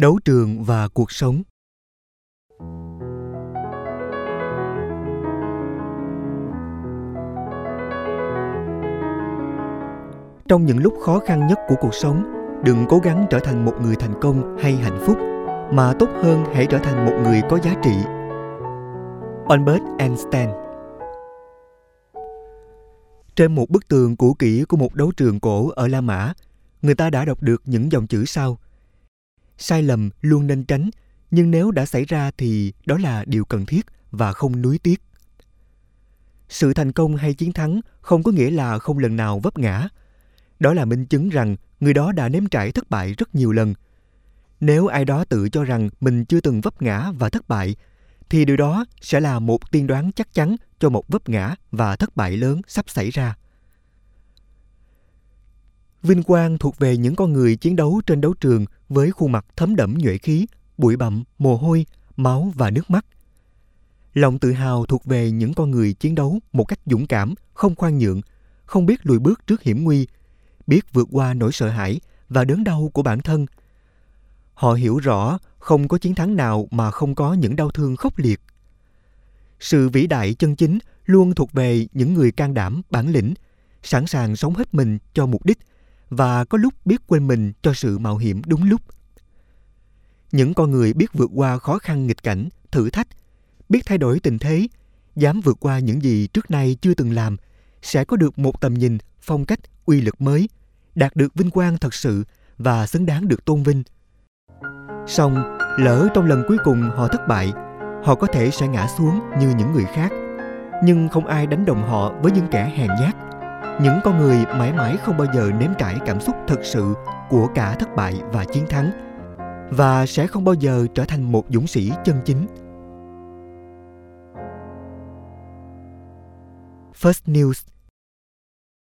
đấu trường và cuộc sống. Trong những lúc khó khăn nhất của cuộc sống đừng cố gắng trở thành một người thành công hay hạnh phúc mà tốt hơn hãy trở thành một người có giá trị. Albert einstein. Trên một bức tường cũ kỹ của một đấu trường cổ ở La Mã, người ta đã đọc được những dòng chữ sau. Sai lầm luôn nên tránh, nhưng nếu đã xảy ra thì đó là điều cần thiết và không nuối tiếc. Sự thành công hay chiến thắng không có nghĩa là không lần nào vấp ngã. Đó là minh chứng rằng người đó đã nếm trải thất bại rất nhiều lần. Nếu ai đó tự cho rằng mình chưa từng vấp ngã và thất bại, thì điều đó sẽ là một tiên đoán chắc chắn cho một vấp ngã và thất bại lớn sắp xảy ra. Vinh quang thuộc về những con người chiến đấu trên đấu trường với khuôn mặt thấm đẫm nhuệ khí, bụi bặm, mồ hôi, máu và nước mắt. Lòng tự hào thuộc về những con người chiến đấu một cách dũng cảm, không khoan nhượng, không biết lùi bước trước hiểm nguy, biết vượt qua nỗi sợ hãi và đớn đau của bản thân. Họ hiểu rõ không có chiến thắng nào mà không có những đau thương khốc liệt. Sự vĩ đại chân chính luôn thuộc về những người can đảm, bản lĩnh, sẵn sàng sống hết mình cho mục đích và có lúc biết quên mình cho sự mạo hiểm đúng lúc. Những con người biết vượt qua khó khăn nghịch cảnh, thử thách, biết thay đổi tình thế, dám vượt qua những gì trước nay chưa từng làm, sẽ có được một tầm nhìn, phong cách, uy lực mới, đạt được vinh quang thật sự và xứng đáng được tôn vinh. Song, lỡ trong lần cuối cùng họ thất bại, họ có thể sẽ ngã xuống như những người khác. Nhưng không ai đánh đồng họ với những kẻ hèn nhát. Những con người mãi mãi không bao giờ nếm trải cảm xúc thật sự của cả thất bại và chiến thắng, và sẽ không bao giờ trở thành một dũng sĩ chân chính. First News